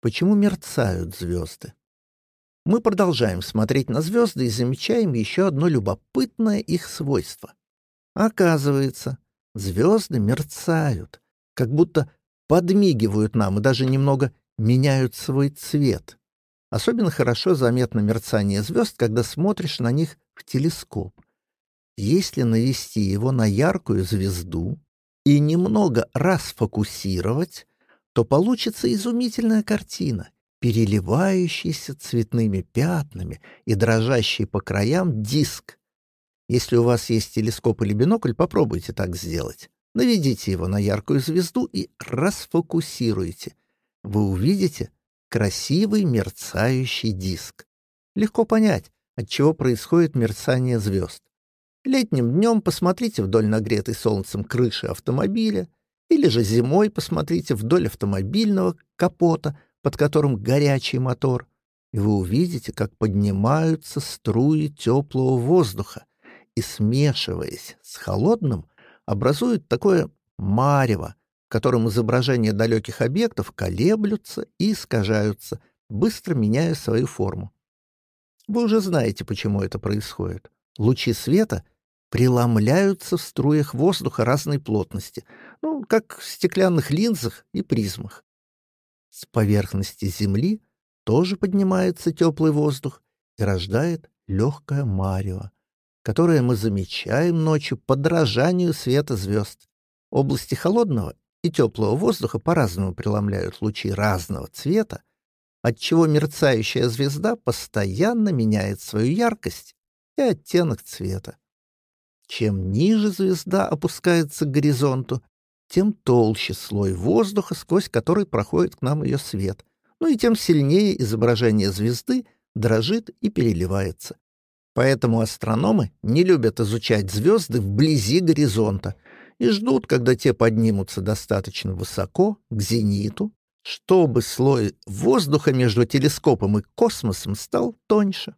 почему мерцают звезды. Мы продолжаем смотреть на звезды и замечаем еще одно любопытное их свойство. Оказывается, звезды мерцают, как будто подмигивают нам и даже немного меняют свой цвет. Особенно хорошо заметно мерцание звезд, когда смотришь на них в телескоп. Если навести его на яркую звезду и немного расфокусировать, то получится изумительная картина, переливающийся цветными пятнами и дрожащий по краям диск. Если у вас есть телескоп или бинокль, попробуйте так сделать. Наведите его на яркую звезду и расфокусируйте. Вы увидите красивый мерцающий диск. Легко понять, от чего происходит мерцание звезд. Летним днем посмотрите вдоль нагретой солнцем крыши автомобиля, или же зимой посмотрите вдоль автомобильного капота, под которым горячий мотор, и вы увидите, как поднимаются струи теплого воздуха и, смешиваясь с холодным, образуют такое марево, в котором изображения далеких объектов колеблются и искажаются, быстро меняя свою форму. Вы уже знаете, почему это происходит. Лучи света преломляются в струях воздуха разной плотности, ну, как в стеклянных линзах и призмах. С поверхности Земли тоже поднимается теплый воздух и рождает легкое марево, которое мы замечаем ночью по дрожанию света звезд. Области холодного и теплого воздуха по-разному преломляют лучи разного цвета, отчего мерцающая звезда постоянно меняет свою яркость и оттенок цвета. Чем ниже звезда опускается к горизонту, тем толще слой воздуха, сквозь который проходит к нам ее свет, ну и тем сильнее изображение звезды дрожит и переливается. Поэтому астрономы не любят изучать звезды вблизи горизонта и ждут, когда те поднимутся достаточно высоко, к зениту, чтобы слой воздуха между телескопом и космосом стал тоньше.